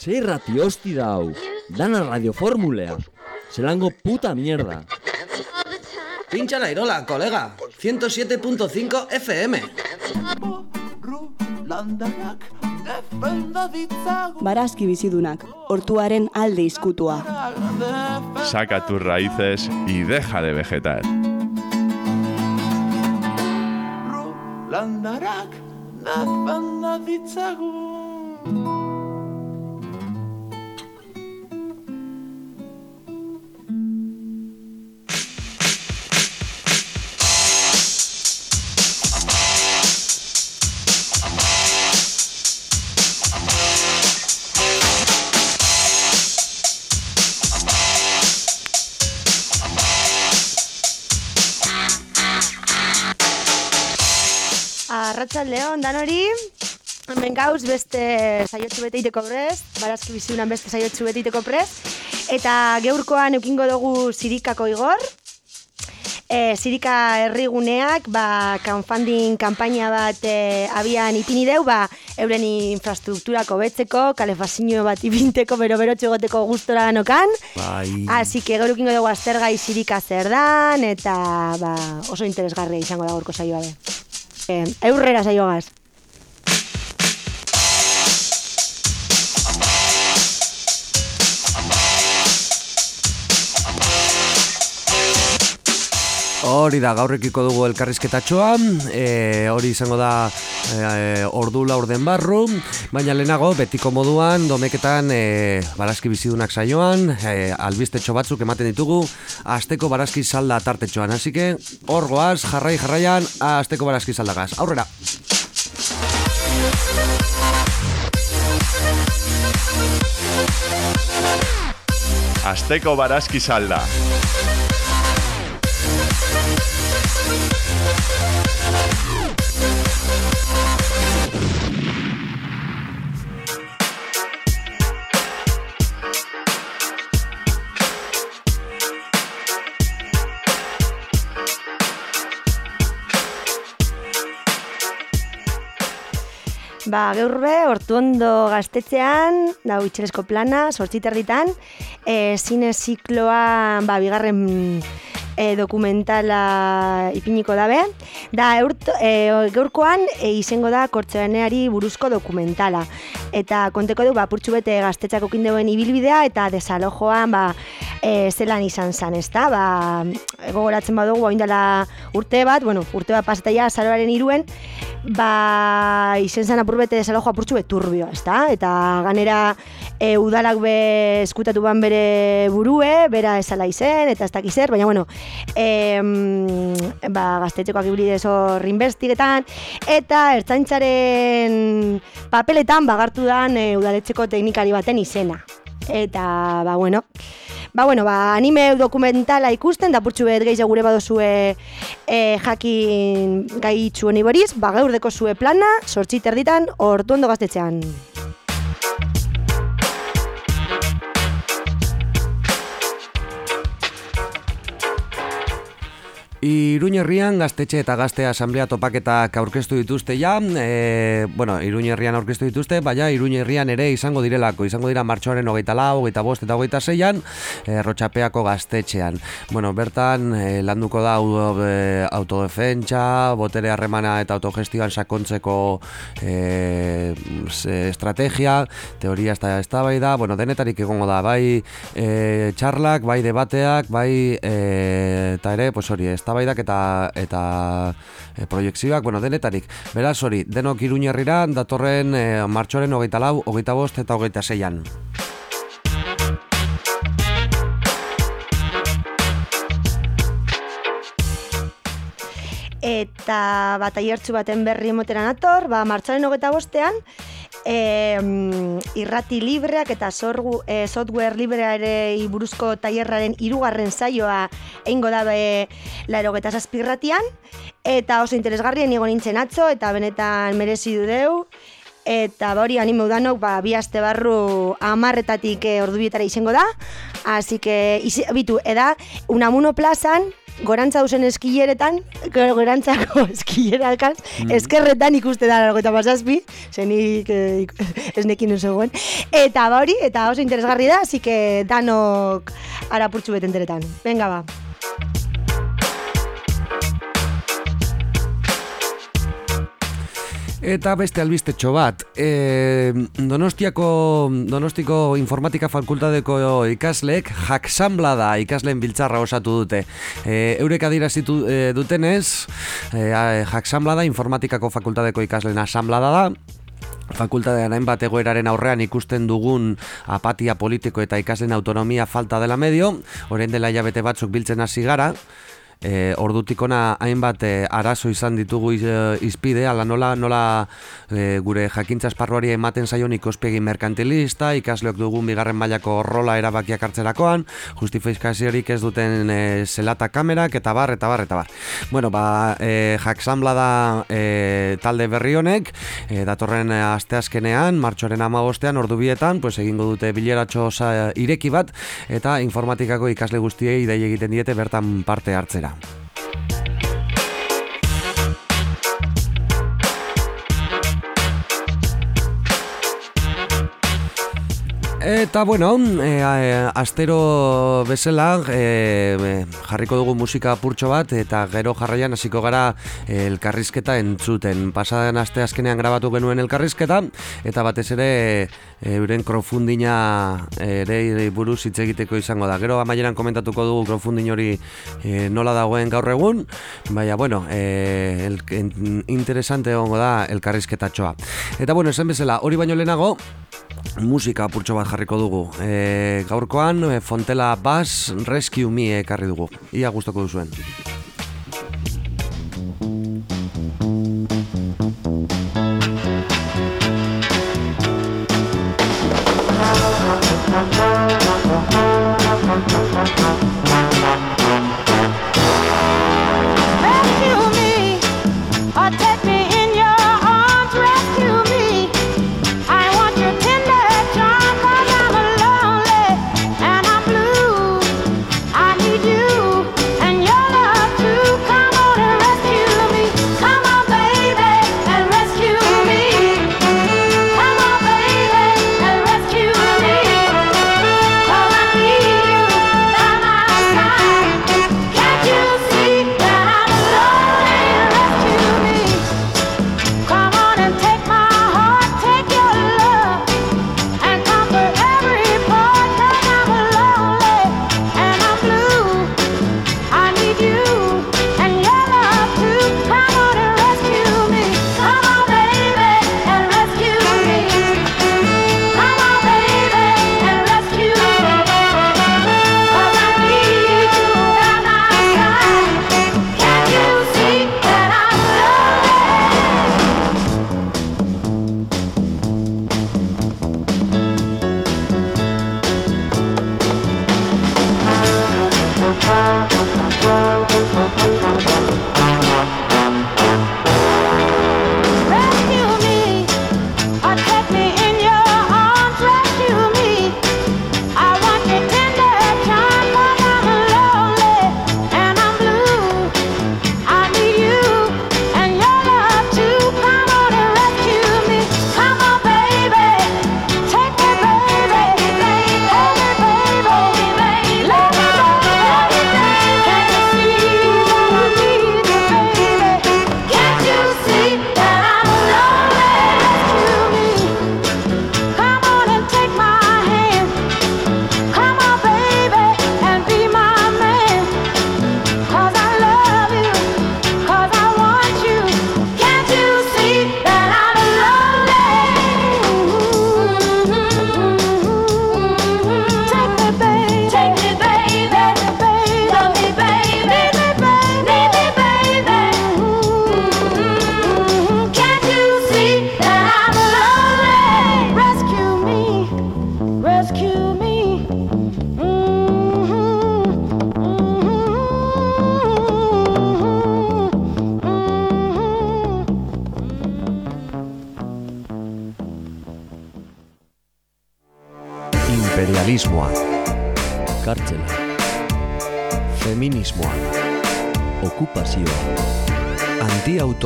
Ze irrati hosti da hau, dana radioformulea, zelango puta mierda. Pincha la irola, colega. 107.5 FM. Barazki bizidunak, hortuaren alde izkutua. Saca tus raíces y deja de vegetar. naraka nafanavitsago Arratsaldeon dan hori. Hemen gauz beste saiotzu bete iteko prez, barazki biziunan beste saiotzu bete iteko prez. Eta geurkoan eukingo dugu zirikako igor. E, zirika herriguneak, ba, crowdfunding kanpaina bat e, abian ipini deu, ba, euren infrastrukturako betzeko, kalefazio bat ibinteko, bero bero txegoteko gustora nokan. Bai. Así que gaur dugu aztergai zirika zer dan, eta ba, oso interesgarria izango da gaurko saioa be. Eh, eurrera saioagaz. Hori da, gaurrekiko dugu elkarrizketatxoa, e, hori izango da e, ordu laurden barru, baina lehenago, betiko moduan, domeketan e, barazki bizidunak saioan, e, albistetxo batzuk ematen ditugu, asteko barazki salda tartetxoan, hasi que, hor goaz, jarrai jarraian, asteko barazki saldagaz. Aurrera! Azteko barazki salda. Ba, gaur be, hortu ondo gaztetzean, da itxeresko plana, sortziterritan, e, zine zikloa, ba, bigarren e, dokumentala ipiniko dabe. Da, eurto, e, gaurkoan e, izango da kortzoeneari buruzko dokumentala. Eta konteko du, ba, purtsu bete gaztetzako kindeuen ibilbidea eta desalojoan, ba, e, zelan izan zan, ez? Ba, gogoratzen badugu, hain dela urte bat, bueno, urte bat pasataia, zaloaren iruen, ba, izen zan apurbete desalojo apurtxu beturbioa, ez? Eta ganera e, udalak be eskutatu ban bere burue, bera esala izen, eta ez dakiz zer, baina bueno, e, ba, gaztetxekoak ibili hor investigetan, eta ertzaintzaren papeletan bagartu dan e, udaletxeko teknikari baten izena. Eta, ba, bueno, Ba, bueno, ba, anime dokumentala ikusten, da purtsu bet gehiago gure badozue e, jakin gai txuen iboriz, ba, gaur deko zue plana, sortxit erditan, ortu ondo gaztetxean. Iruñerrian gaztetxe eta gazte asamblea topaketak aurkeztu dituzte ja, e, bueno, Iruñerrian aurkeztu dituzte, baina Iruñerrian ere izango direlako, izango dira martxoaren hogeita lau, hogeita bost eta hogeita zeian, e, rotxapeako gaztetxean. Bueno, bertan e, landuko da e, autodefentsa, botere harremana eta autogestioan sakontzeko e, estrategia, teoria ez da bai da, bueno, denetarik egongo da, bai e, txarlak, bai debateak, bai e, eta ere, pues hori, ez eztabaidak eta eta e, proiektzioak, bueno, denetarik. Beraz, hori, denok Iruñerrira datorren e, martxoaren 24, 25 eta 26an. Eta bat aiertzu baten berri emoteran ator, ba, martxoaren hogeta bostean, e, irrati libreak eta sorgu, e, software librea ere buruzko tailerraren hirugarren saioa eingo dabe laro eta zazpirratian, eta oso interesgarrien nigo nintzen atzo, eta benetan merezi du deu, eta ba, hori anime udanok ba, bi aste barru amarretatik e, ordubietara izango da, así que, bitu, eda, unamuno plazan, gorantza usen eskileretan, go- gorantzako eskilerakan, eskerretan ikuste da largo eta mazazpi, zenik eh, ik- ez nekin zegoen. Eta ba hori, eta oso interesgarri da, así que danok arapurtxu betenteretan. Venga ba. Eta beste albistetxo bat, e, Donostiako, Donostiko Informatika Fakultadeko ikasleek jaksamla da ikasleen biltzarra osatu dute. E, eurek adirazitu e, dutenez, e, a- jaksamla da Informatikako Fakultadeko ikasleen asamblada da, Fakultatean hainbat egoeraren aurrean ikusten dugun apatia politiko eta ikasleen autonomia falta dela medio, orain dela hilabete batzuk biltzen hasi gara, E, ordutik ona hainbat e, arazo izan ditugu iz, e, izpide, ala nola, nola e, gure jakintza esparruari ematen zaion ikuspegi merkantilista, ikasleok dugun bigarren mailako rola erabakiak hartzerakoan, justifikaziorik ez duten e, zelata kamerak, eta bar, eta bar, eta bar. Bueno, ba, e, jaksamla da e, talde berri honek, e, datorren asteazkenean, martxoaren amagostean, ordu bietan, pues, egingo dute bileratxo ireki bat, eta informatikako ikasle guztiei dei egiten diete bertan parte hartzera. Telegram. Eta bueno, e, e, astero bezala e, jarriko dugu musika purtxo bat eta gero jarraian hasiko gara e, elkarrizketa entzuten. Pasaden aste azkenean grabatu genuen elkarrizketa eta batez ere euren crowdfundinga ere buruz hitz egiteko izango da. Gero amaieran komentatuko dugu crowdfunding hori e, nola dagoen gaur egun, baina bueno, e, el, en, interesante egongo da elkarrizketatxoa. Eta bueno, esan bezala, hori baino lehenago, musika apurtxo bat jarriko dugu. E, gaurkoan e, Fontela Bass Rescue Me ekarri dugu. Ia gustoko duzuen. Rescue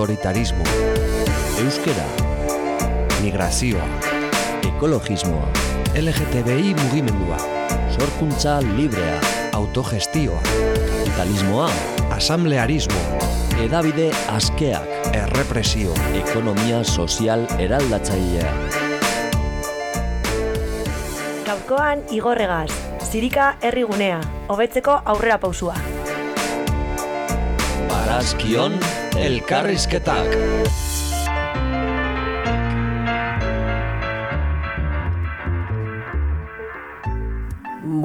Antiautoritarismo, euskera, migrazioa, ekologismoa, LGTBI mugimendua, sorkuntza librea, autogestioa, kapitalismoa, asamblearismo, edabide askeak, errepresio, ekonomia sozial eraldatzailea. Gaurkoan igorregaz, zirika herrigunea, hobetzeko aurrera pausua. Barazkion elkarrizketak.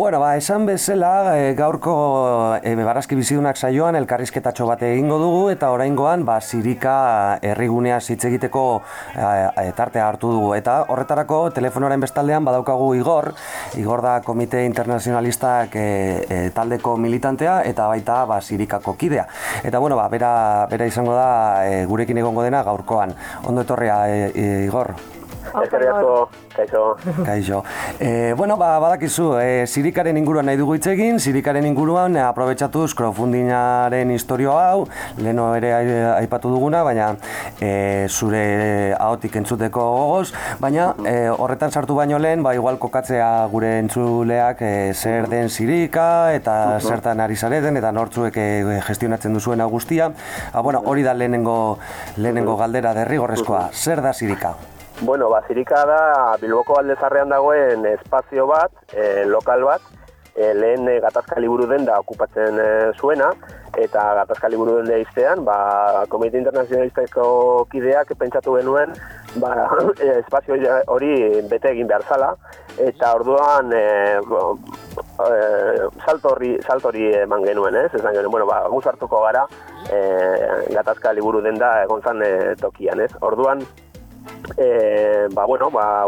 Bueno, ba, esan bezala, e, gaurko e, barazki bizidunak saioan elkarrizketatxo bat egingo dugu eta oraingoan ba, zirika herrigunea hitz egiteko e, tartea hartu dugu. Eta horretarako telefonoaren bestaldean badaukagu Igor, Igor da Komite Internazionalistak e, e, taldeko militantea eta baita ba, zirikako kidea. Eta bueno, ba, bera, bera izango da gurekin egongo dena gaurkoan. Ondo etorria, Igor. Eskerrik asko, kaixo. Kaixo. E, bueno, ba, badakizu, e, zirikaren inguruan nahi dugu hitz egin, zirikaren inguruan e, aprobetxatuz crowdfundingaren historio hau, leno ere ai- aipatu duguna, baina e, zure ahotik entzuteko gogoz, baina e, horretan sartu baino lehen, ba, igual kokatzea gure entzuleak e, zer den zirika, eta zertan ari zareten, eta nortzuek e, gestionatzen duzuen guztia. Ah, bueno, hori da lehenengo, lehenengo galdera derrigorrezkoa, zer da zirika? Bueno, ba, Zirika da Bilboko aldezarrean dagoen espazio bat, e, lokal bat, e, lehen e, gatazka liburu den da okupatzen e, zuena, eta gatazka liburu den iztean, ba, Komite Internazionalisteko kideak pentsatu genuen, ba, e, espazio hori bete egin behar zala, eta orduan e, bo, e, saltorri, saltori eman genuen, ez? Esan genuen, bueno, ba, guz hartuko gara, e, gatazka liburu den da egon zan e, tokian, ez? Orduan, e, ba, bueno, ba,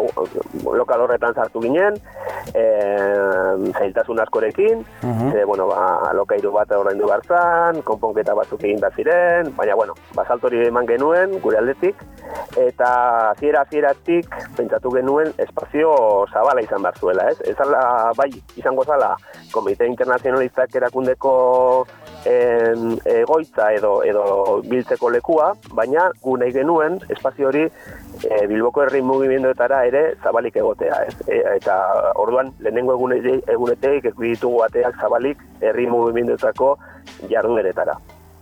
lokal horretan sartu ginen, e, zailtasun askorekin, e, bueno, ba, lokairu bat ordaindu behar zan, konponketa batzuk egin behar ziren, baina, bueno, ba, saltori eman genuen, gure aldetik, eta hasiera hasieratik pentsatu genuen espazio zabala izan behar zuela, ez? Ez ala, bai, izango zala, Komite Internazionalistak erakundeko en, egoitza edo edo biltzeko lekua, baina gu nahi genuen espazio hori e, Bilboko herri mugimenduetara ere zabalik egotea, ez? E, eta orduan lehenengo egune- egunetek ditugu ateak zabalik herri mugimenduetako jardueretara.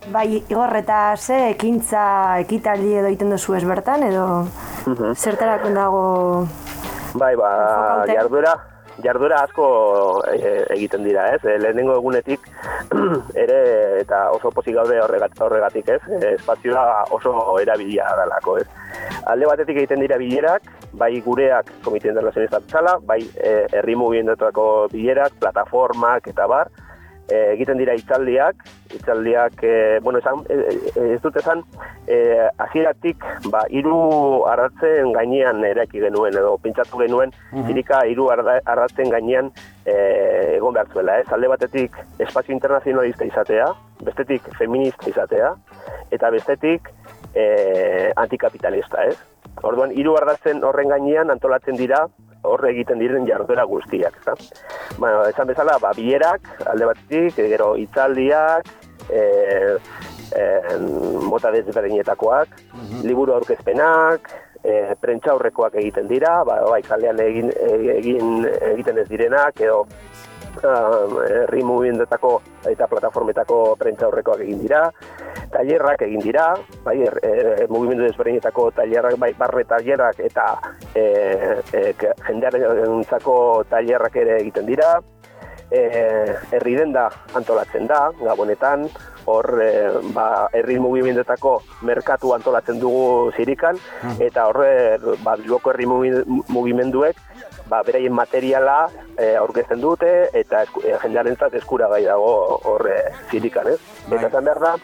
Bai, Igor, eta ze ekintza ekitaldi edo egiten duzu ez bertan, edo zertarako dago... Bai, ba, jarduera, jarduera asko e, egiten dira, ez? E, lehenengo egunetik ere eta oso pozik gaude horregat, horregatik, ez? E, espazioa oso erabilia dalako, ez? Alde batetik egiten dira bilerak, bai gureak Komite Internazionista bezala, bai e, herri mugimenduetako bilerak, plataformak eta bar, e, egiten dira hitzaldiak, hitzaldiak, e, bueno, esan, e, e, ez dut esan, e, hasieratik ba, hiru arratzen gainean eraiki genuen, edo pentsatu genuen, zirika hiru arda- arratzen gainean e, egon behar zuela, ez? Alde batetik espazio internazionalista izatea, bestetik feminista izatea, eta bestetik e, antikapitalista, ez? Orduan, hiru ardatzen horren gainean antolatzen dira horre egiten diren jarduera guztiak, ezta? Bueno, esan bezala, ba, bilerak, alde batetik, e, gero hitzaldiak, e, e, mota desberdinetakoak, liburu aurkezpenak, e, prentza aurrekoak egiten dira, ba, bai, kalean egin, egin egiten ez direnak, edo herri mugimenduetako eta plataformetako prentza aurrekoak egin dira, tailerrak egin dira, bai, er, er, mugimendu desberdinetako tailerrak, bai, barre tailerrak eta e, e, jendearentzako tailerrak ere egiten dira, e, herri denda antolatzen da, gabonetan, hor e, ba, herri mugimenduetako merkatu antolatzen dugu zirikan, eta horre ba, Bilboko herri mugi- mugimenduek ba, beraien materiala e, aurkezten dute eta esku, e, jendearentzat eskuragai dago hor e, zirikan, ez? Eta esan behar da,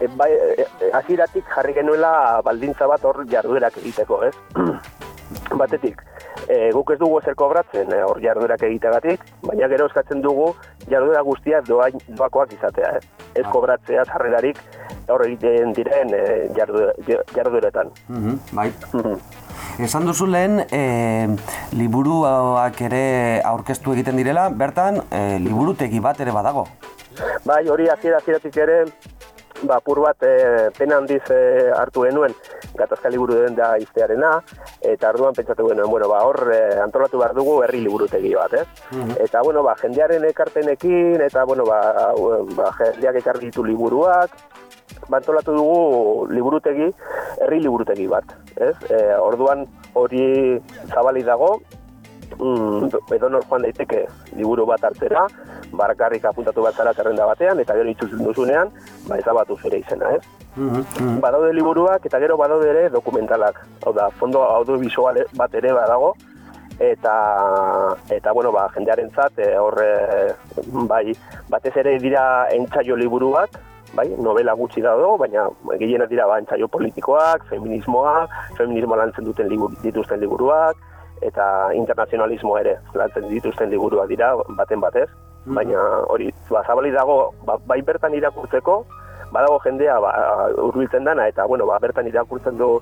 e, bai, e, hasieratik jarri genuela baldintza bat hor jarduerak egiteko, ez? Batetik, e, guk ez dugu ezer kobratzen e, hor jarduerak egitegatik, baina gero eskatzen dugu jarduera guztiak doain, doakoak izatea, ez? Ez kobratzea sarrerarik hor egiten diren e, jardu, jardueretan. Mhm, bai. Esan duzu lehen, e, liburuak ere aurkeztu egiten direla, bertan, e, liburutegi bat ere badago. Bai, hori hasiera hasieratik ere ba, pur bat e, pena handiz e, hartu genuen gatazka liburu den da iztearena, eta arduan pentsatu genuen, bueno, ba, hor e, antolatu behar dugu herri liburutegi bat, ez? Eta, bueno, ba, jendearen ekarpenekin, eta, bueno, ba, ba, jendeak ekarri ditu liburuak, bantolatu dugu liburutegi, herri liburutegi bat, ez? E, orduan hori zabali dago, mm, edo nor joan daiteke liburu bat hartzera, barkarrik apuntatu bat zara zerrenda batean, eta gero itxuzen duzunean, ba ezabatu zure izena, ez? Badaude liburuak eta gero badaude ere dokumentalak. Hau da, fondo audiovisual bat ere badago, eta eta bueno, ba jendearentzat e, hor e, bai batez ere dira entsaio liburuak, bai, novela gutxi dago, baina gehienak dira ba entsaio politikoak, feminismoa, feminismo lantzen duten liburu, dituzten liburuak eta internazionalismo ere lantzen dituzten liburuak dira baten batez. Baina hori, ba, zabali dago, ba, bai bertan irakurtzeko, badago jendea ba, hurbiltzen dana eta bueno, ba, bertan irakurtzen du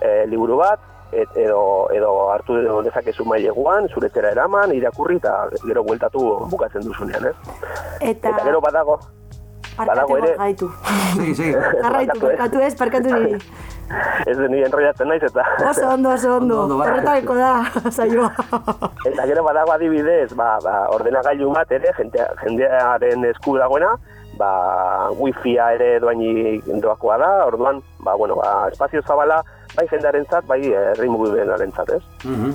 e, liburu bat, et, edo, edo hartu dezakezu maileguan, zuretera eraman, irakurri eta gero bueltatu bukatzen duzunean, ez? Eta, Eta gero badago, parkatu ere- gaitu. Segi, segi. Jarraitu, Barkatu, eh? parkatu ez, parkatu niri. ez den nire enrollatzen naiz eta... Oso ondo, oso ondo. Ondo, ondo. Horretareko da, saioa. Eta gero badago adibidez, ba, ba, ordenagailu bat ere, jende, jendearen esku dagoena, ba, wifia ere doaini doakoa da, orduan, ba, bueno, ba, espazio zabala, bai jendearen zat, bai herri mugimenduaren zat, ez?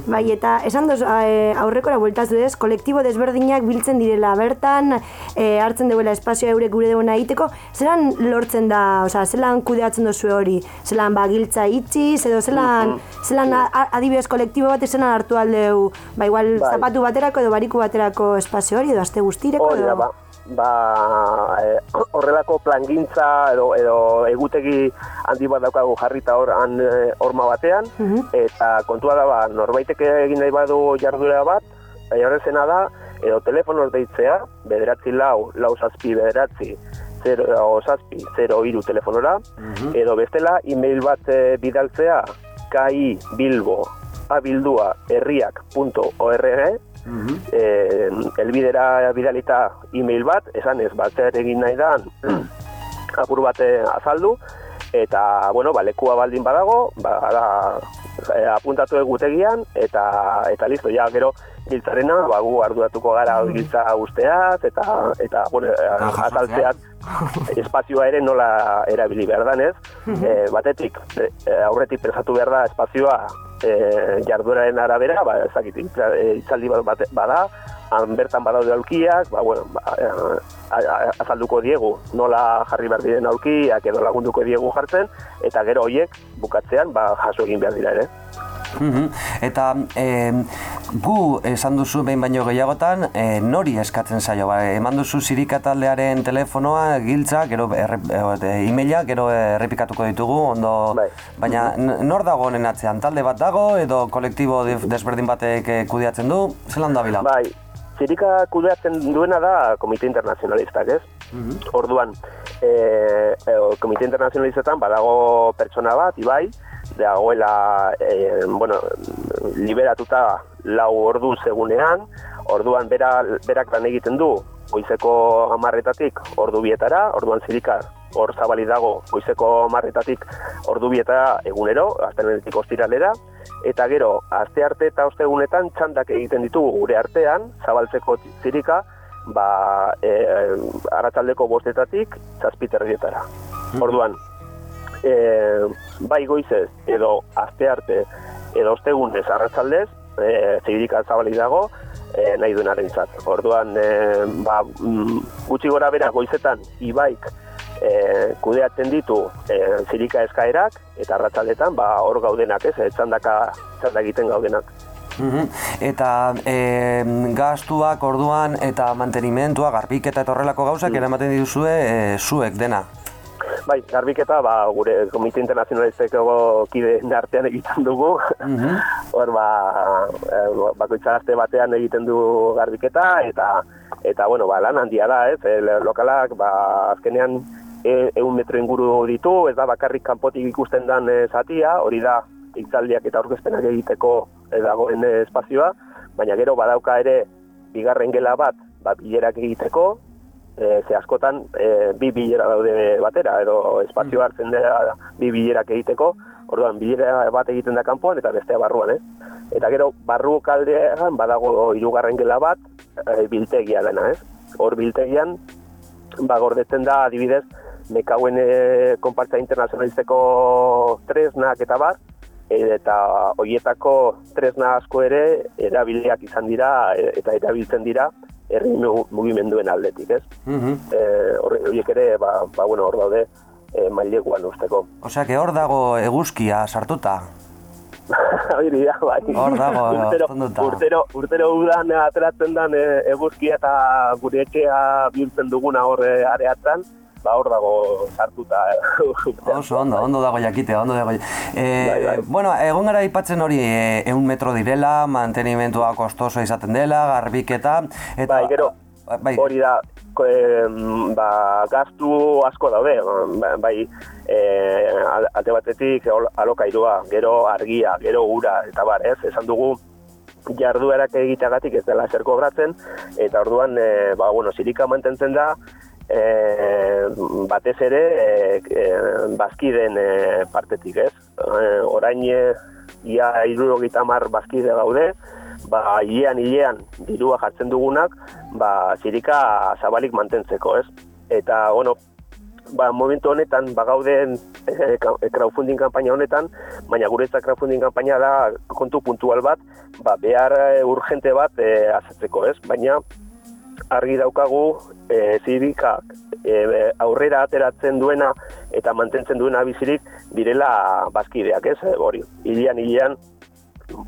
Bai, eta esan doz, eh, aurrekora bueltaz duz, kolektibo desberdinak biltzen direla bertan, eh, hartzen duela espazioa eurek gure duena egiteko, zelan lortzen da, osea, zelan kudeatzen dozu hori, zelan ba, giltza itxiz, edo zelan, zelan a- a- adibidez kolektibo bat zelan hartu aldeu, ba, igual Bai. zapatu baterako edo bariku baterako espazio hori, edo aste guztireko, Hori da, edo... ba, ba eh, horrelako plangintza edo, edo egutegi handi bat daukagu jarrita hor han eh, horma batean, eta kontua da, ba, norbaitek egin nahi badu jarduera bat, horrezena da, edo telefonoz deitzea, bederatzi lau, lau zazpi bederatzi, 0 zazpi, 0 iru telefonora, edo bestela, e-mail bat eh, bidaltzea, ki bilbo, abildua, herriak.org, eh, elbidera bidalita e-mail bat, esan ez, bat egin nahi da, apur bat eh, azaldu, eta, bueno, ba, lekua baldin badago, ba, da, eh, apuntatu egutegian, eta, eta listo, ja, gero, giltzarena, ba, gu arduratuko gara giltza guzteaz, eta, eta, bueno, azaltzeaz, espazioa ere nola erabili behar danez, e, batetik e, aurretik pensatu behar da espazioa e, jardueraren arabera, ba, ezakit, e, hitzaldi bat bada, han bertan badaude aulkiak, ba, bueno, ba, e, azalduko diegu nola jarri behar diren aulkiak edo lagunduko diegu jartzen, eta gero hoiek bukatzean ba, jaso egin behar dira ere. Mhm. Eta e, gu esan duzu behin baino gehiagotan, e, nori eskatzen zaio, ba, eman duzu zirika taldearen telefonoa, giltza, gero erre, e, e-maila, gero errepikatuko ditugu, ondo, Bai. baina n- nor dago honen atzean, talde bat dago, edo kolektibo desberdin batek kudeatzen du, zelan da bila? Bai, zirika kudeatzen duena da komite internazionalistak, ez? Orduan, e, e, komite internazionalistetan badago pertsona bat, Ibai, dagoela, e, bueno, liberatuta lau ordu segunean, orduan bera, berak lan egiten du, goizeko amarretatik ordu bietara, orduan zirika hor zabali dago goizeko amarretatik ordu bietara egunero, aztenetik ostiralera, eta gero, aste arte eta ostegunetan txandak egiten ditugu gure artean, zabaltzeko zirika, ba, e, arratsaldeko bostetatik zazpiterrietara. Orduan, e, bai goizez edo aste arte edo ostegunez arratsaldez e, zirika zabalik dago e, nahi duenarentzat. Orduan, e, ba, mm, gutxi gora bera goizetan ibaik e, kudeatzen ditu e, zirika eskaerak eta arratsaldetan ba, hor gaudenak ez, e, txandaka txanda egiten gaudenak. Mhm. Eta e, gastuak orduan eta mantenimentua, garbiketa eta horrelako gauzak eramaten dituzue e, zuek dena. Bai, garbiketa ba, gure Komite Internazionalisteko kideen artean egiten dugu. Hor ba, eh, bakoitza aste batean egiten du garbiketa eta eta bueno, ba, lan handia da, ez? El, lokalak ba, azkenean e, eun metro inguru ditu, ez da bakarrik kanpotik ikusten dan eh, zatia, hori da hitzaldiak eta aurkezpenak egiteko dagoen espazioa, baina gero badauka ere bigarren gela bat, ba, bilerak egiteko, e, ze askotan e, bi bilera daude batera, edo espazio hartzen dira bi bilerak egiteko, orduan bilera bat egiten da kanpoan eta bestea barruan, eh? Eta gero, barru kaldean badago hirugarren gela bat, e, biltegia dena, ez? Hor biltegian, ba, gordetzen da, adibidez, mekauen e, konpartza internazionalizeko tresnak eta bar, eta hoietako tresna asko ere erabiliak izan dira e, eta erabiltzen dira herri mu- mugimenduen aldetik, ez? Mhm. E, horre- horiek ere, ba, ba bueno, hor daude e, maileguan usteko. Osea, que hor dago eguzkia sartuta. Hori da, bai. Hor dago, urtero, urtero, urtero udan ateratzen den e, eguzkia eta gure etxea bihurtzen duguna hor e, areatzen, ba hor dago sartuta. Oso ondo, ondo dago jakitea, ondo dago. Eh, Bai, bai. Bueno, egon gara aipatzen hori eh, ehun metro direla, mantenimentua kostoso izaten dela, garbiketa, eta... Bai, gero, Bai, hori da, em, ba, gastu asko daude, ba- bai, e, al- alde batetik alokairua, gero argia, gero ura, eta bar, ez, esan dugu, jarduerak egiteagatik ez dela ezer kobratzen, eta orduan, e, ba, bueno, zirika mantentzen da, e, batez ere, e, e, bazkiden e, partetik, ez? E, orain, e, ia irurogeita mar bazkide gaude, ba, hilean hilean dirua jartzen dugunak, ba, zirika zabalik mantentzeko, ez? Eta, bueno, ba, momentu honetan, ba, gauden eh, ka- crowdfunding kanpaina honetan, baina guretzat crowdfunding kanpaina da kontu puntual bat, ba, behar eh, urgente bat eh, azetzeko, ez? Baina argi daukagu e, zirikak e, aurrera ateratzen duena eta mantentzen duena bizirik direla bazkideak, ez? E, hori, hilean hilean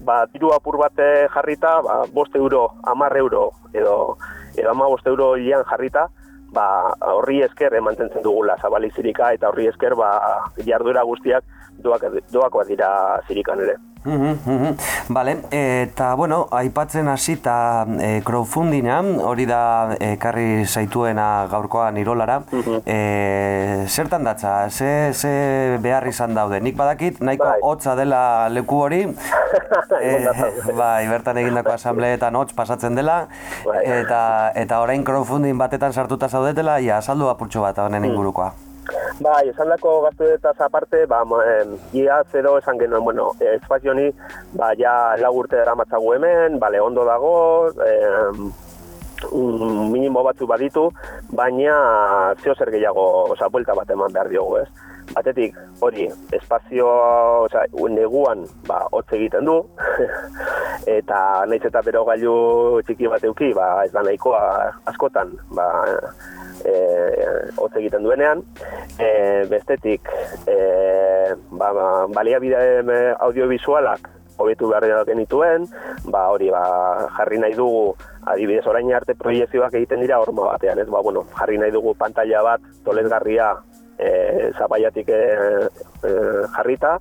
ba, diru apur bat eh, jarrita, ba, bost euro, amar euro, edo, edo ama bost euro hilean jarrita, ba, horri esker eh, mantentzen dugula zabalik zirika, eta horri esker ba, jarduera guztiak doak, doakoak dira zirikan ere. Mhm, mhm. Vale, eta bueno, aipatzen hasita e, crowdfundinga, hori da ekarri zaituena gaurkoan irolara. e, zertan datza, ze, ze behar izan daude? Nik badakit, nahiko Bai. hotza dela leku hori. Zaude. bai, bertan egindako asambleetan hotz pasatzen dela. Bai. Eta, eta orain crowdfunding batetan sartuta zaudetela, ja, saldu apurtxo bat Mm. honen ingurukoa. Bai, esan dako gaztuetaz aparte, ba, em, ia zero esan genuen, bueno, espazio honi, ba, ja lau urte dara matzagu hemen, bale, ondo dago, em, mm, minimo batzu baditu, baina zeo zer gehiago, oza, buelta bat eman behar diogu, ez? Batetik, hori, espazio, oza, neguan, ba, hotz egiten du, eta naiz eta bero gailu txiki bat euki, ba, ez da nahikoa askotan, ba, e, hotz egiten duenean, e, bestetik, e, ba, ba, baliabide audiovisualak hobetu behar genituen, ba, hori, ba, jarri nahi dugu, adibidez orain arte proiezioak egiten dira horma batean, ez, ba, bueno, jarri nahi dugu pantalla bat, tolesgarria, e, zapaiatik e, e, jarrita,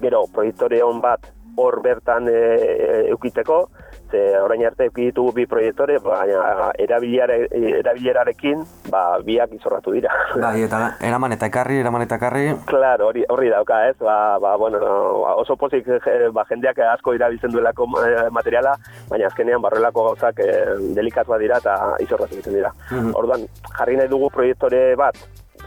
gero proiektore on bat hor bertan e, e, eukiteko, ze orain arte euki ditugu bi proiektore, baina erabiliare, erabilerarekin ba, biak izorratu dira. Bai, eta eraman eta ekarri, eraman eta ekarri. Claro, hori, horri dauka, ez? Ba, ba, bueno, oso pozik ba, jendeak asko erabiltzen duelako eh, materiala, baina azkenean barrelako gauzak eh, delikatu dira eta izorratu egiten dira. Orduan, jarri nahi dugu proiektore bat,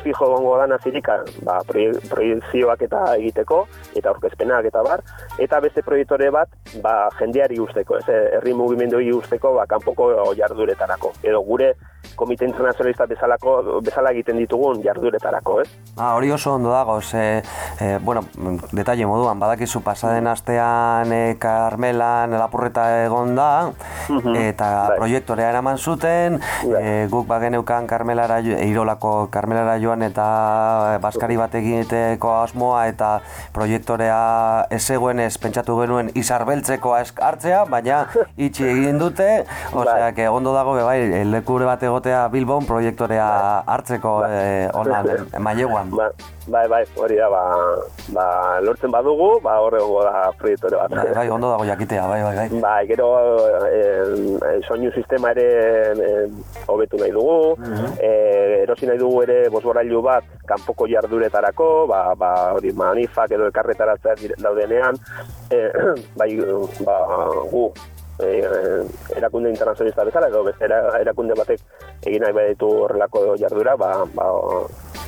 fijo gongo dana zirika, ba, proie- proiekzioak eta egiteko, eta aurkezpenak eta bar, eta beste proiektore bat, ba, jendeari usteko, ez, eh, herri mugimendoi usteko, ba, kanpoko jarduretarako. Edo gure komite internazionalista bezalako, bezala egiten ditugun jarduretarako, ez? Ah, hori oso ondo dago, ze, e, bueno, detalle moduan, badakizu pasaden astean e, Carmelan lapurreta egon da, eta bai. proiektorea eraman zuten, Bai. e, guk bageneukan Carmelara, Irolako Carmelara joan eta e, baskari bat egiteko asmoa eta proiektorea ez zegoenez pentsatu genuen izarbeltzeko ask- hartzea, baina itxi egin dute, osea, que ondo dago, be bai, lekure bat egotea Bilbon proiektorea hartzeko e, holan, maileguan. Ba, bai, bai, hori da, ba, ba, lortzen badugu, ba, hor egongo da proiektore bat. Bai, bai, ondo dago jakitea, bai, bai, bai. Bai, gero e, soinu sistema ere eh, hobetu nahi dugu, e, erosi nahi dugu ere bosborailu bat kanpoko jarduretarako, ba, ba, hori manifak edo elkarretaratzea dire- daudenean, e, bai, ba, gu e, erakunde internazionista bezala, edo beste era- erakunde batek egin nahi baditu horrelako jardura, ba, ba,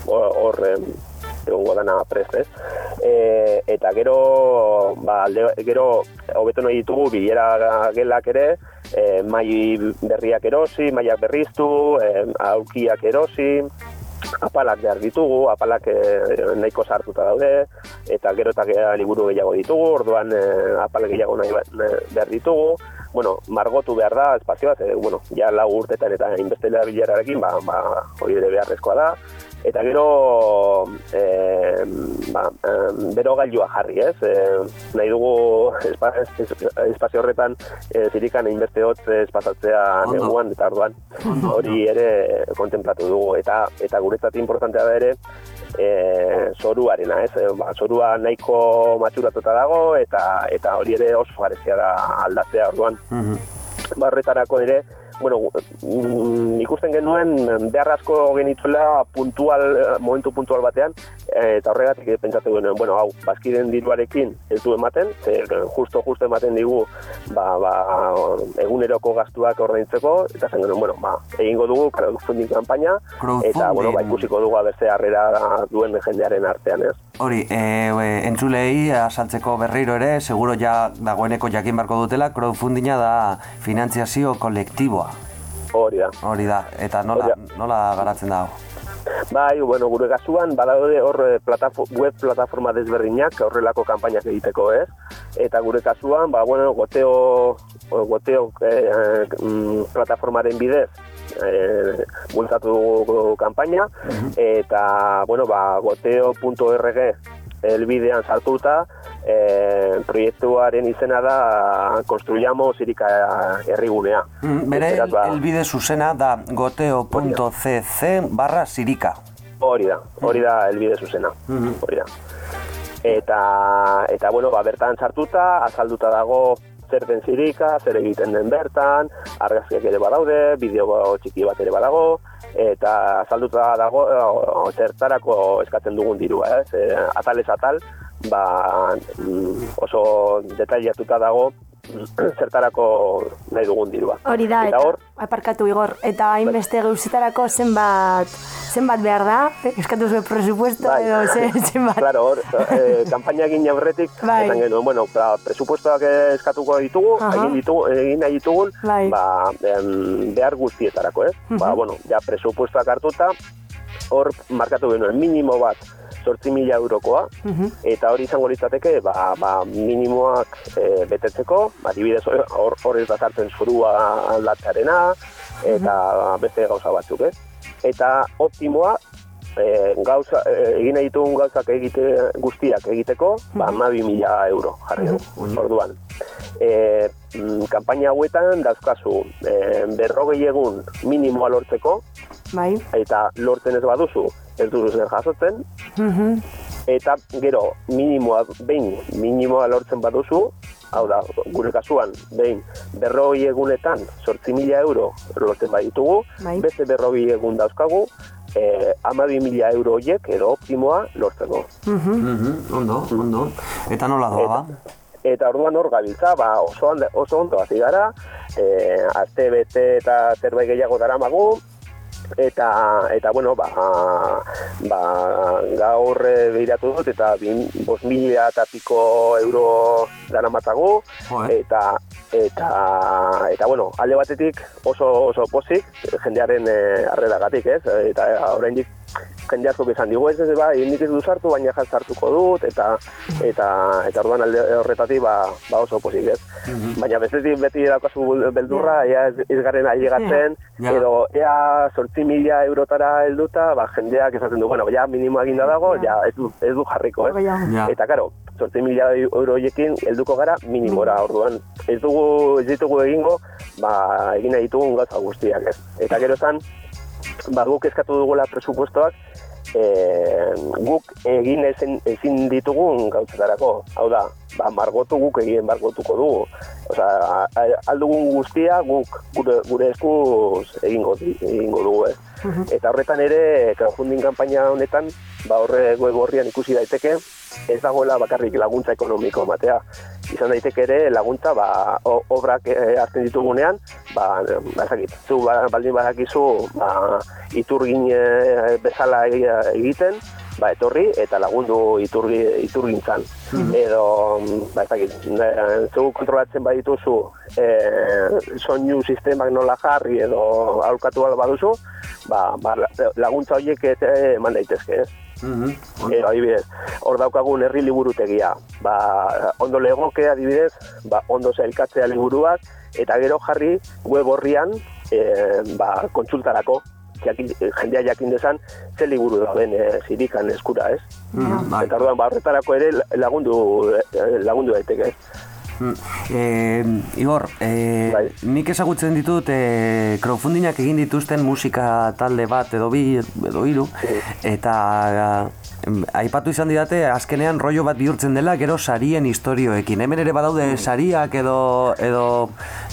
hor egongo dana prest, ez? E, eta gero, ba, alde, gero, hobeto nahi ditugu, bilera gelak ere, e, mai berriak erosi, maiak berriztu, e, aukiak erosi, apalak behar ditugu, apalak e, nahiko sartuta daude, eta gero eta liburu gehiago ditugu, orduan e, apal gehiago nahi ba- ne- behar ditugu, bueno, margotu behar da espazio bat, e, bueno, ja lau urtetan eta inbestela bilerarekin, ba, ba, hori ere beharrezkoa da, eta gero e, ba, e, bero gailua jarri, ez? E, nahi dugu espa, es, espazio horretan e, zirikan inbeste hotz espazatzea Ondo. neguan eta orduan hori ere kontemplatu dugu eta eta guretzat importantea da ere e, zoruarena, ez? E, ba, zorua nahiko matxuratuta dago eta eta hori ere oso garezia da aldatzea orduan ba, horretarako ere, bueno, mm, ikusten genuen behar asko genituela puntual, eh, momentu puntual batean, eh, eta horregatik pentsatu genuen, bueno, hau, bazkiden diruarekin ez du ematen, ze justo, justo ematen digu, ba, ba, eguneroko gastuak ordaintzeko, eta zen genuen, bueno, ba, egingo dugu crowdfunding kampaina, eta, bueno, ba, ikusiko dugu abeste harrera duen jendearen artean, ez. Hori, e, e, entzulei asaltzeko berriro ere, seguro ja dagoeneko jakin barko dutela, crowdfundinga da finantziazio kolektiboa. Hori da. Hori da, eta nola, nola garatzen da hau? Bai, bueno, gure kasuan badaude hor eh, platafo, web plataforma desberdinak horrelako kanpainak egiteko, ez? Eta gure kasuan, ba, bueno, goteo, goteo eh, mm, plataformaren bidez eh, bultzatu dugu kanpaina, eta, bueno, ba, goteo.org elbidean sartuta, eh, proiektuaren izena da Construyamos Irika herrigunea. Mm, Bere Beraz, ba, elbide zuzena da goteo.cc barra sirika. Hori da, hori da elbide zuzena. Hori da. Eta, eta bueno, ba, bertan sartuta, azalduta dago zer den zirika, zer egiten den bertan, argazkiak ere badaude, bideo txiki bat ere badago, eta azalduta dago zertarako eskatzen dugun dirua, ez? E, atalez atal, ba, mm, oso detailiatuta dago zertarako nahi dugun dirua. Hori da, eta hor, aparkatu igor, eta hainbeste gauzetarako zenbat, zenbat behar da, eskatu zuen presupuesto Bai. edo ze- zenbat. Claro, hor, eh, kanpaina egin aurretik, Bai. esan genuen, bueno, ba, presupuestoak eh, eskatuko ditugu, Aha. egin, ditugu, egin nahi ditugun, Bai. ba, em, behar guztietarako, ez? Ba, Mhm. bueno, ja presupuestoak hartuta, hor markatu genuen minimo bat, sortzi mila eurokoa, Mhm. eta hori izango litzateke, ba, ba, minimoak e, betetzeko, ba, dibidez hor, hor ez da sartzen zorua aldatzearena, eta beste gauza batzuk, ez? Eta optimoa, e, gauza, e, egin ditugun gauzak egite, guztiak egiteko, ba, amabi mila euro jarri du, orduan. E, mm, kanpaina hauetan dauzkazu e, berrogei egun minimoa lortzeko, Bai. eta lortzen ez baduzu, ez duzu zer jasotzen, Mhm. eta gero minimoa behin minimoa lortzen baduzu, hau da, gure kasuan, behin berroi egunetan sortzi mila euro lortzen baditugu, Bai. beste berroi egun dauzkagu, eh, amabi mila euro horiek edo optimoa lortzeko. Mhm, ondo, ondo. Eta nola doa, ba? Eta orduan hor gabiltza, ba, oso, ondo, oso ondo hasi gara, e, aste bete eta zerbait gehiago daramagu, eta eta bueno ba, ba gaur eh, behiratu dut eta bin, bos mila eta piko euro daramatagu Joder. eta eta eta bueno alde batetik oso oso pozik jendearen eh, harreragatik ez eta eh, oraindik jende asko esan digu ez ez ba nik ez du sartu baina jan sartuko dut eta eta eta orduan alde horretatik ba, ba oso pozik ez. Baina bestetik beti daukazu beldurra ea ez, ez garen ailegatzen Ja. edo ea sortzi mila eurotara helduta ba jendeak esaten du bueno ja minimo eginda dago ja. ez du, ez du jarriko ez. Eta karo sortzi mila euro horiekin helduko gara minimora orduan ez dugu ez ditugu egingo ba egin nahi ditugun gauza guztiak ez. Eta gero esan ba, guk eskatu dugula presupuestoak e, guk egin ezin, ezin ditugun gauzetarako. Hau da, ba, margotu guk egin margotuko dugu. Osea, aldugun guztia guk gure, gure eskuz egingo, egingo dugu, ez. Eta horretan ere, crowdfunding kanpaina honetan, ba horre web orrian ikusi daiteke, ez dagoela bakarrik laguntza ekonomiko matea. Izan daiteke ere laguntza ba, obrak eh, hartzen ditugunean, ba, ba ezakit, zu ba- baldin badakizu ba, iturgin eh, bezala e- egiten, ba, etorri eta lagundu iturgi, iturgintzan. Edo, ba, ez dakit, eh, zu kontrolatzen badituzu eh, soinu sistemak nola jarri edo aurkatu baduzu, ba, ba, laguntza horiek eman daitezke, ez? Edo, adibidez, hor daukagun herri liburutegia. Ba, ondo legoke adibidez, ba, ondo zailkatzea liburuak, eta gero jarri web horrian e, ba, kontsultarako, jakin, jendea jakin dezan, ze liburu dauden e, zirikan eskura, ez? bai. Eta orduan, ba, horretarako ere lagundu, eh, lagundu daiteke. Mm. Eh, Igor, eh, nik ezagutzen ditut eh, crowdfundingak egin dituzten musika talde bat edo bi edo hiru eta aipatu izan didate azkenean rollo bat bihurtzen dela gero sarien historioekin. Hemen ere badaude sariak edo edo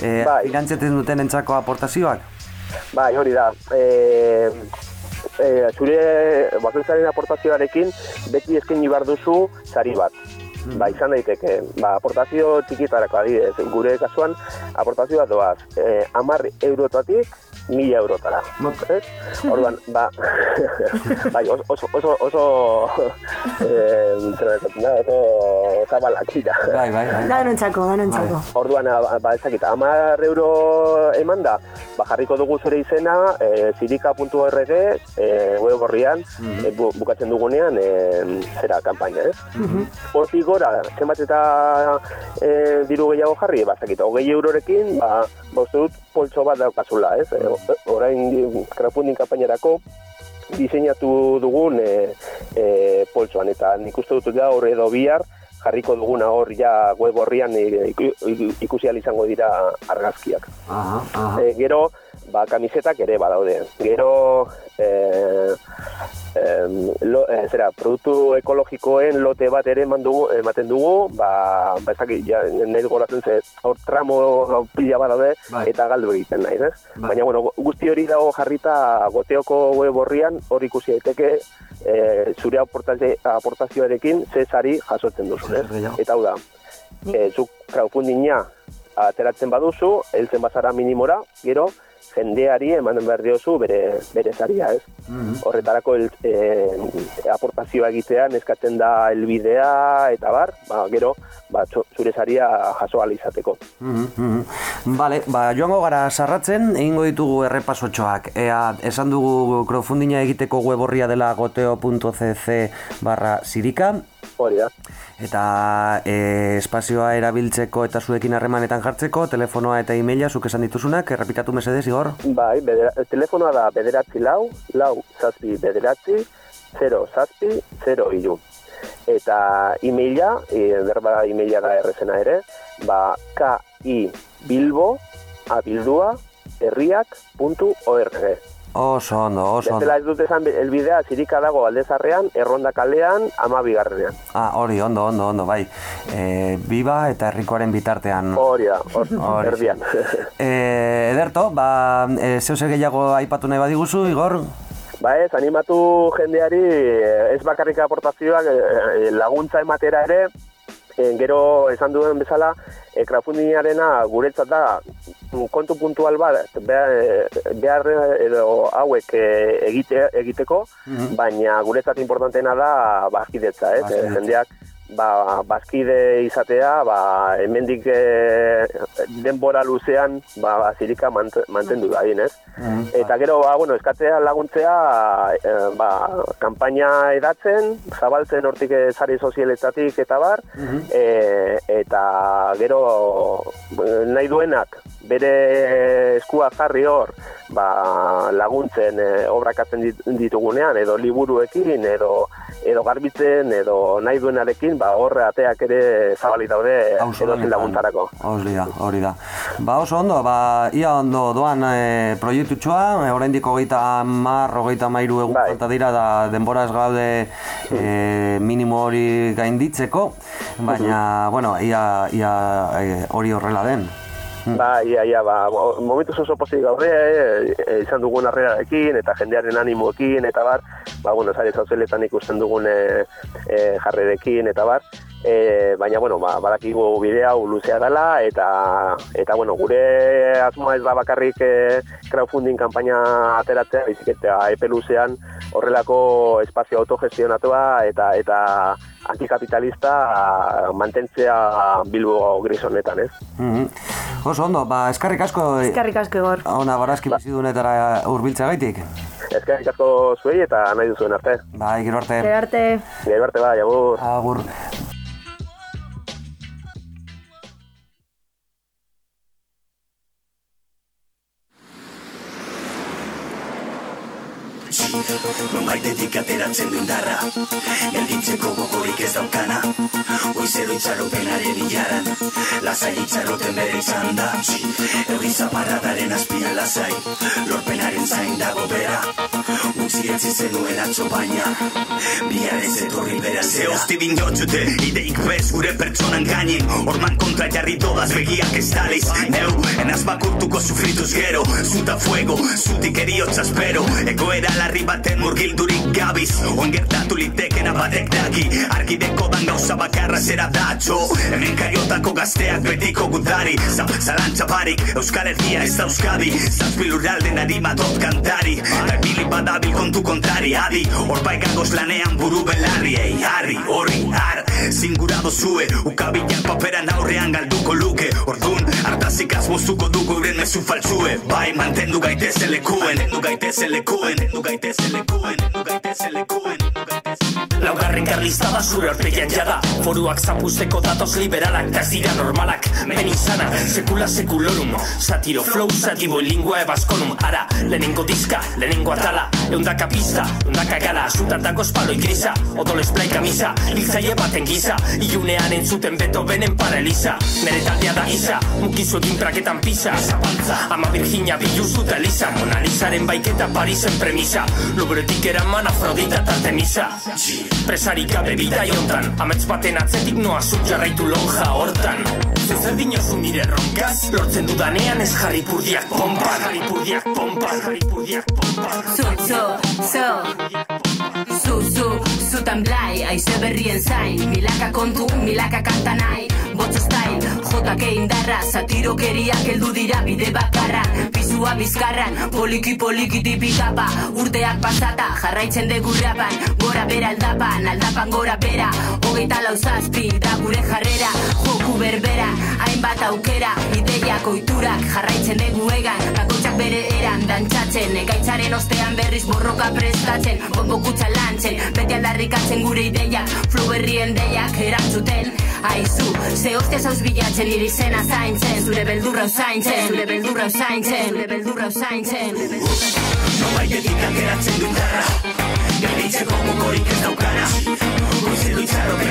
eh, finantzatzen duten entzako aportazioak. Bai, hori da. E, e, zure bakoitzaren aportazioarekin beti eskaini behar duzu sari bat. Ba, izan daiteke, ba, aportazio txikitarako adibidez, gure kasuan aportazioa doaz, e, amar eurotatik mila eurotara. Ez? Orduan, ba, bai, oso, oso, oso, oso, eh, esaten da, oso zabalak dira. Bai, bai, Danontzako, danontzako. Orduan, ba, ba ezakit, amar euro eman da, ba, jarriko dugu zure izena, e, zirika.org, e, web horrian, e, bu, bukatzen dugunean, e, zera, kampaina, ez? Hortik gora, zenbat eta e, diru gehiago jarri, ba, ezakit, hogei eurorekin, ba, ba, uste dut poltso bat daukazula, ez? E, o- orain crowdfunding kampainarako, diseinatu dugun e, e, poltsoan, eta nik uste dut da hor edo bihar, jarriko duguna hor ja web horrian iku- iku- ikusi izango dira argazkiak. Aha, aha. E, gero, ba, kamisetak ere badaude. Gero, e, em, lo, e, zera, produktu ekologikoen lote bat ere eman dugu, ematen dugu, ba, ba ez dakit, ja, nahi goratzen ze, hor tramo pila bat daude, eta galdu egiten nahi, ez? Baina, bueno, gu- guzti hori dago jarrita goteoko web horrian, hor ikusi daiteke, e, zure aportazio- aportazioarekin ze sari jasotzen duzu, ez? Eta hau da, e, zuk crowdfundinga ateratzen baduzu, heltzen bazara minimora, gero, jendeari eman behar diozu bere, bere saria, ez? Horretarako el, e, aportazioa egitean eskatzen da elbidea eta bar, ba, gero ba, zu- zure saria jaso izateko. Mhm, mhm. Vale, ba, joango gara sarratzen, egingo ditugu errepasotxoak. Ea, esan dugu crowdfundinga egiteko web horria dela goteo.cc barra sirika. Hori da. Eta e, espazioa erabiltzeko eta zuekin harremanetan jartzeko, telefonoa eta e-maila zuk esan dituzunak, errepikatu mesedez, Igor? Bai, bedera, telefonoa da bederatzi lau, lau zazpi bederatzi, 0 zazpi, 0 iru. Eta e-maila, e, berba e-maila da errezena ere, ba, ki bilbo, abildua, herriak.org. Oso ondo, oso ondo. Bestela ez dut esan elbidea zirika dago aldezarrean, erronda kalean, ama bigarrenean. Ah, hori, ondo, ondo, ondo, bai. E, biba eta herrikoaren bitartean. Hori da, hor, Hori. erdian. E, ederto, ba, e, zeu zer gehiago aipatu nahi badiguzu, Igor? Ba ez, animatu jendeari eh, ez bakarrik aportazioak eh, eh, laguntza ematera ere, eh, gero esan duen bezala, e, crowdfundingarena guretzat da kontu puntual bat behar, eh, behar edo hauek eh, egite, egiteko, baina guretzat importanteena da bazkidetza, ez? Bazkidetza. Eh, Jendeak ba, bazkide izatea, ba, hemendik eh, denbora luzean ba, zirika mant, mantendu da, ez? Eta gero, ba, bueno, eskatzea laguntzea, e, ba, kanpaina edatzen, zabaltzen hortik sari sozialetatik eta bar, e, eta gero nahi duenak bere eskua jarri hor, ba, laguntzen e, obrakatzen dit- ditugunean, edo liburuekin, edo edo garbitzen, edo nahi duenarekin, ba, horre ateak ere zabali daude edo zin laguntarako. Hori da, hori da. Ba oso ondo, ba ia ondo doan e, proiektutxoa, e, oraindik hogeita mar, hogeita mairu egun Bai. falta dira da denboraz gaude e, minimo hori gainditzeko, baina, bueno, ia, ia hori horrela den. Ba, ia, ia, ba, mo- momentu oso pozik gaude, e, e, izan dugun arrerarekin, eta jendearen animoekin, eta bar, ba, bueno, sare sozialetan ikusten dugun e, e, jarrerekin, eta bar, e, baina, bueno, ba, badakigu bidea hau luzea dela, eta, eta, bueno, gure asmoa ez da bakarrik e, crowdfunding kanpaina ateratzea, baizik eta epe luzean horrelako espazio autogestionatua eta eta antikapitalista mantentzea Bilbo gris honetan, ez? Mhm. Oso ondo, ba, eskarrik asko Eskarrik asko Igor. ona barazki bizidunetara hurbiltza gaitik. Eskerrik asko zuei eta nahi duzuen arte. Bai, gero arte. Gero arte. Gero arte bai, agur. Agur. Nonbaitetik ateratzen du indarra. Gelditzeko gogorik ez daukana. Goizero itxaropenaren ilaran. Lasai itxaroten bere izan da. Euri zaparradaren azpian lasai. Lorpenaren zain dago bera. Utzi etzi zenuen atzo baina. Bihar ez etorri bera Ze hosti din jotzute Ideik bez gure pertsonan gainin Orman kontra jarri todas begiak estaliz Neu, enaz bakurtuko sufrituz gero. Zuta fuego, zutik eriotza espero. Egoera larri baten murgildurik gabiz. Oen gertatu litekena batek daki. Argi dekodan gauza bakarra zera datxo. Hemen kaiotako gazteak betiko gudari. Zap, zalantza barik, Euskal Herria ez da Euskadi. Zazpi lurralden arima dot kantari. Taibili badabil kontu kontari Adi, orbai gagoz lanean buru belarri Ei, harri, horri, har, zingurado zue Ukabilak paperan aurrean galduko luke. Ordun, hartazik azmozuko dugu euren mezu faltzue Bai, mantendu gaitezen lekuen Mantendu gaitezen lekuen Mantendu gaitezen lekuen Mantendu gaitezen lekuen Laugarren karlista da zure aurpegian jada. Foruak zapuzteko datoz liberalak ez dira normalak, men izana Sekula sekulorum, satiro flow Satibo lingua ebaskonum Ara, lehenengo diska, lehenengo atala. Eundaka pista, eundaka gala. Zutatako espaloi grisa, odoles play kamisa. Hiltzaile baten giza, ilunean entzuten beto benen para Elisa. Nere taldea da isa, mukizu egin praketan pisa. Ama Virginia biluzu eta Lisa Mona Lisaren baiketa Parisen premisa. Lubretik eraman Afrodita eta Artemisa Presarik gabe bidai hontan Amets baten atzetik noa zuk jarraitu lonja hortan. Zezer dinozu nire ronkaz Lortzen dudanean ez jarri purdiak pompan Jarri purdiak pompan Jarri purdiak pompan Zu, zu, zu Zu, zu, zutan blai Aize berrien zain. Milaka kontu, milaka kanta nahi Botzo style, jotak indarra Satirokeriak heldu dira bide bakarra Pisua bizkarran, poliki poliki tipikapa Urteak pasata, jarraitzen dugu rapan. Gora bera aldapan, aldapan gora bera. Hogeita lau zazpi, da gure jarrera. Joku berbera, hainbat aukera. Ideiak oiturak, jarraitzen dugu egan. Bakotxak bere eran, dantzatzen. Ekaitzaren ostean berriz borroka prestatzen. Bombo kutsa lantzen, beti aldarrikatzen gure ideiak Flu berrien deiak erantzuten. Aizu, ze hostia zauz bilatzen nire izena zaintzen Zure beldurra zaintzen, zure beldurra zaintzen Zure beldurra zaintzen. Nonbaitetik ateratzen du indarra Gelditzeko mokorik ez daukana. Goizero itxaropenaren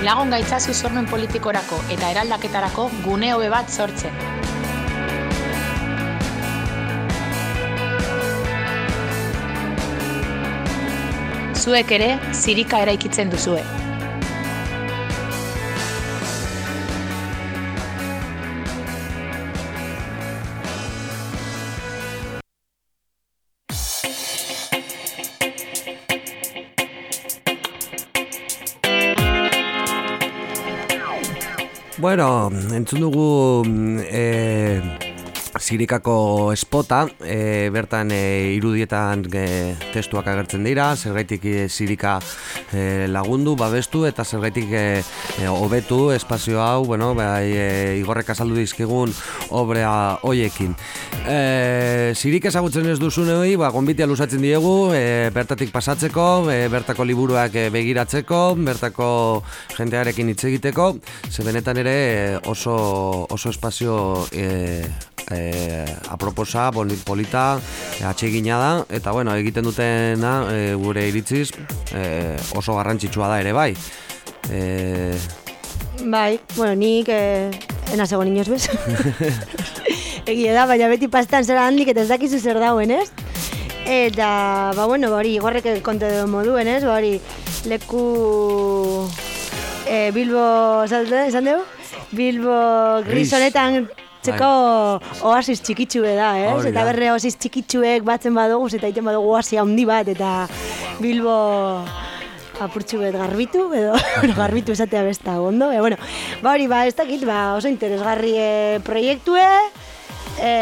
Lagun gaitzazu sormen politikorako eta eraldaketarako gune hobe bat sortzen. Zuek ere, zirika eraikitzen duzue. Entzun dugu e, Zirikako espota, e, bertan e, irudietan e, testuak agertzen dira, zergaitik e, Zirika e, lagundu, babestu eta zergaitik e, e, hobetu espazio hau, bueno, bai, e, igorrek azaldu dizkigun obrea hoiekin. E, Zirik ezagutzen ez duzune hori, ba, gonbitia lusatzen diegu, e, bertatik pasatzeko, e, bertako liburuak begiratzeko, bertako jendearekin hitz egiteko, ze benetan ere oso, oso espazio e, e, aproposa, polita, e, atsegina da, eta bueno, egiten dutena e, gure iritziz e, oso garrantzitsua da ere bai. E, Bai, bueno, nik eh, ena zego niños bez. Egia da, baina beti pastan zera handik eta ez dakizu zer dauen, ez? Eta, ba, bueno, ba, hori, igorrek konte edo moduen, ez? Ba, hori, leku eh, Bilbo, esan dugu? Bilbo gris Gris. Honetan txeko oasis txikitsue da, ez? Hori Eta berre oasis txikitsuek batzen badugu, eta egiten badugu oasia handi bat, eta Bilbo apurtxu bet garbitu, edo garbitu esatea besta ondo, e, bueno, ba hori, ba, ez dakit, ba, oso interesgarri e, proiektue, e,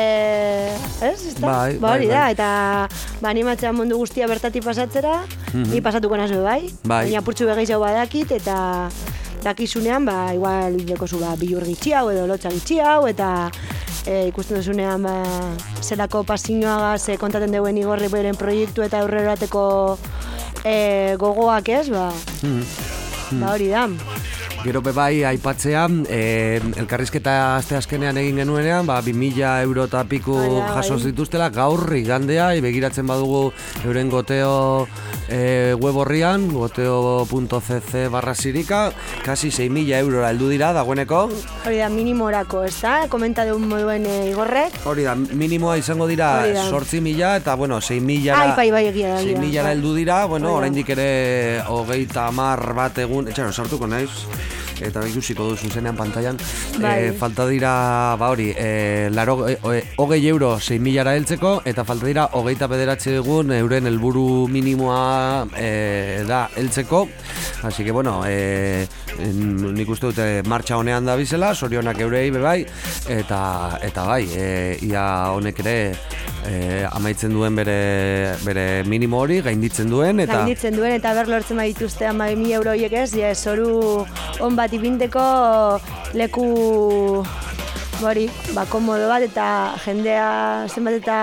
ez, ez da? Bai, ba hori bai, da, bai. eta ba, animatzea mundu guztia bertatik pasatzera, Mhm. ni pasatuko nazo bai, Bai. baina apurtxu begeizago badakit, eta dakizunean, ba, igual dekozu ba, bilur gitxi hau, edo lotxa gitxi hau, eta e, ikusten duzunean, ba, zelako pasioaga, ze kontaten deuen igorri beren proiektu eta aurrerateko e, gogoak ez, ba, mm, ba hori da. Gero be bai aipatzea, eh, elkarrizketa aste azkenean egin genuenean, ba 2000 euro eta piku Bai, bai. jaso zituztela gaur igandea, i begiratzen badugu euren goteo eh, web horrian, goteo.cc barra sirika, kasi 6.000 eurora heldu dira dagoeneko. Hori da, minimorako, ez da? Komenta deun moduen e, igorrek. Hori da, minimoa izango dira da. 8.000 eta bueno, 6.000 Ai, bai, bai, egia egia da, 6.000 bai. heldu dira, bueno, oraindik ere hogeita hamar bat egun, etxaro, sartuko naiz, eta ikusiko duzu zenean pantailan. Bai. Eh, falta dira, ba hori, eh, laro, eh, eh, hogei euro 6.000 heltzeko, eta falta dira hogeita bederatzi egun euren helburu minimoa eh, da heltzeko. Así que, bueno, eh, en- nik uste dute martxa honean da bizela, sorionak eurei bebai, eta, eta bai, eh, ia honek ere eh, amaitzen duen bere, bere minimo hori, gainditzen duen, eta... Gainditzen duen eta ber lortzen badituzte ama 1000 euro horiek ez, ja, zoru on bat ipinteko leku hori, ba, komodo bat eta jendea zenbat eta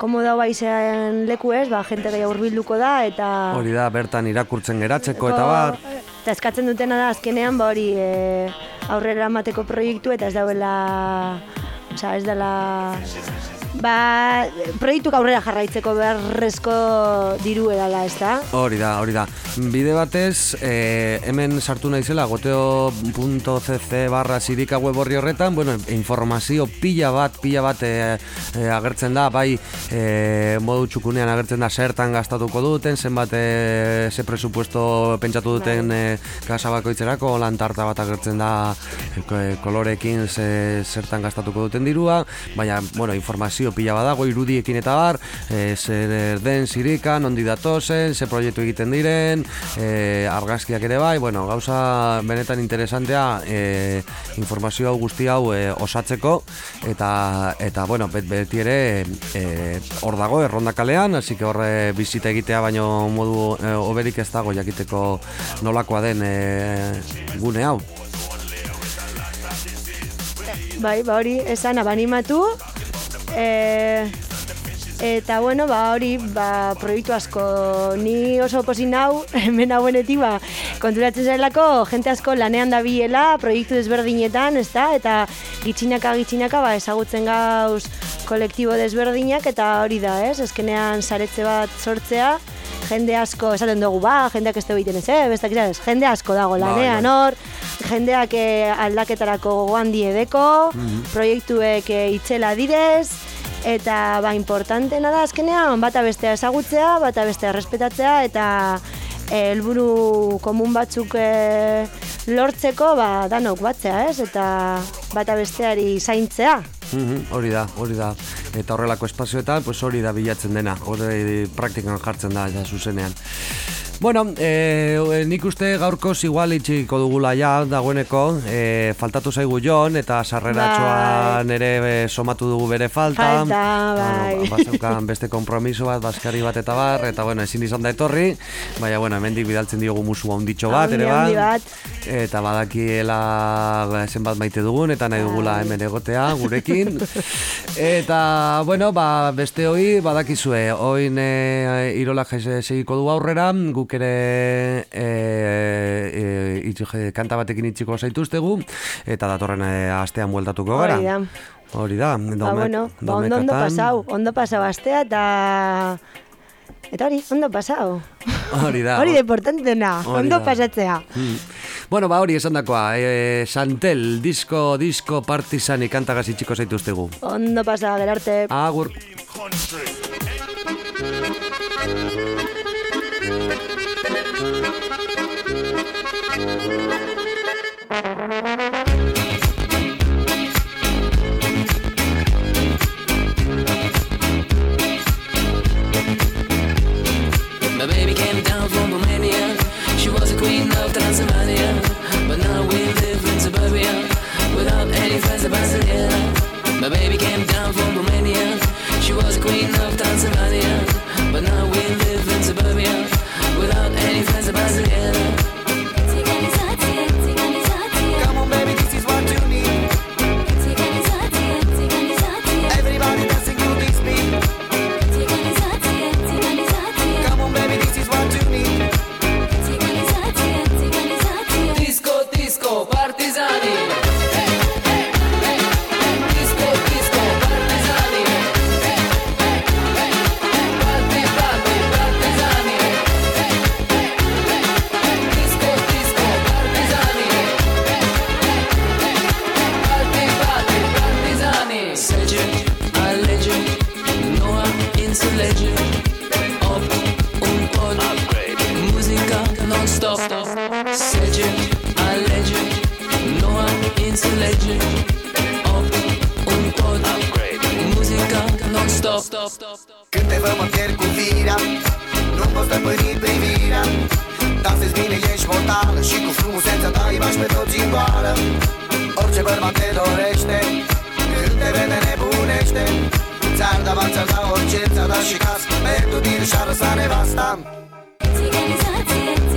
komodo bai zen leku ez, ba, jente gehiago hurbilduko da eta Hori da, bertan irakurtzen geratzeko eta bar. Eta eskatzen dutena da azkenean ba hori e, aurrera emateko proiektu eta ez dauela Osa, ez dela Ba, proiektuk aurrera jarraitzeko beharrezko diru edala, ez da? Hori da, hori da. Bide batez, eh, hemen sartu naizela goteo.cc barra sirika web horri horretan, bueno, informazio pila bat, pila bat eh, eh, agertzen da, bai eh, modu txukunean agertzen da zertan gastatuko duten, zenbat eh, ze presupuesto pentsatu duten eh, kasa bakoitzerako, lantarta bat agertzen da eh, kolorekin ze, zertan gastatuko duten dirua, baina, bueno, informazio pila badago, irudiekin eta bar, e, zer den zirika, nondi datozen, ze proiektu egiten diren, e, argazkiak ere bai, bueno, gauza benetan interesantea e, informazio hau guzti hau e, osatzeko, eta, eta bueno, bet, beti ere e, hor dago, erronda kalean, hasi que horre bizita egitea baino modu e, oberik ez dago jakiteko nolakoa den e, gune hau. Bai, ba hori, esan abanimatu. E, eta bueno, ba hori, ba proiektu asko ni oso posin nau, hemen hauenetik ba konturatzen zelako jente asko lanean dabilela proiektu desberdinetan, ezta? Eta gitxinaka gitxinaka ba ezagutzen gauz kolektibo desberdinak eta hori da, ez? Azkenean saretze bat sortzea jende asko esaten dugu, ba, jendeak ez egiten ez, eh, bestak ez, jende asko dago Bai, lanean bai. hor, jendeak eh, aldaketarako gogoan diedeko, Mhm. proiektuek eh, itzela direz, eta ba, importantena da azkenean bata bestea ezagutzea, bata bestea respetatzea, eta eh, helburu komun batzuk eh, lortzeko ba, danok batzea, ez? Eta bata besteari zaintzea. Mhm, hori da, hori da. Eta horrelako espazioetan, pues hori da bilatzen dena. Hori praktikan jartzen da, ja, zuzenean. Bueno, e, nik uste gaurkoz igual itxiko dugula ja, dagoeneko, e, faltatu zaigu Jon, eta sarreratxoan ere e, somatu dugu bere falta. Falta, bai. Ba, bazeukan beste kompromiso bat, baskari bat eta bar, eta bueno, ezin izan da etorri, baina bueno, hemendik bidaltzen diogu musu handitxo bat, ere handi bat. Eta badakiela ba, zenbat maite dugun, eta nahi dugula hemen egotea gurekin. Eta, bueno, ba, beste hoi, badakizue, oin e, irola segiko du aurrera, guk ere e, e, itxo- kanta batekin itxiko zaituztegu, eta datorren e, astean bueltatuko gara. Hori da. Hori da, Ba, dome- bueno, ba, ondo, ondo pasau, ondo pasau astea, eta... Eta hori, ondo pasau. Hori da. Hori Hori ondo da. pasatzea. Mm. Bueno, ba hori esan dakoa, e, Santel, disko, disko, partizani kantagaz itxiko zaituztegu. Ondo pasa, gerarte. Agur. Non-stop. Când te văd mă pierd cu firea. Nu pot stăpâni privirea. Dansezi bine, ești mortală Și cu frumusețea ta îi bași pe toți în goală Orice bărbat te dorește Când te vede nebunește Ți-ar da bani, ți-ar da orice Ți-ar da și casă Merg din și lăsa nevasta. Come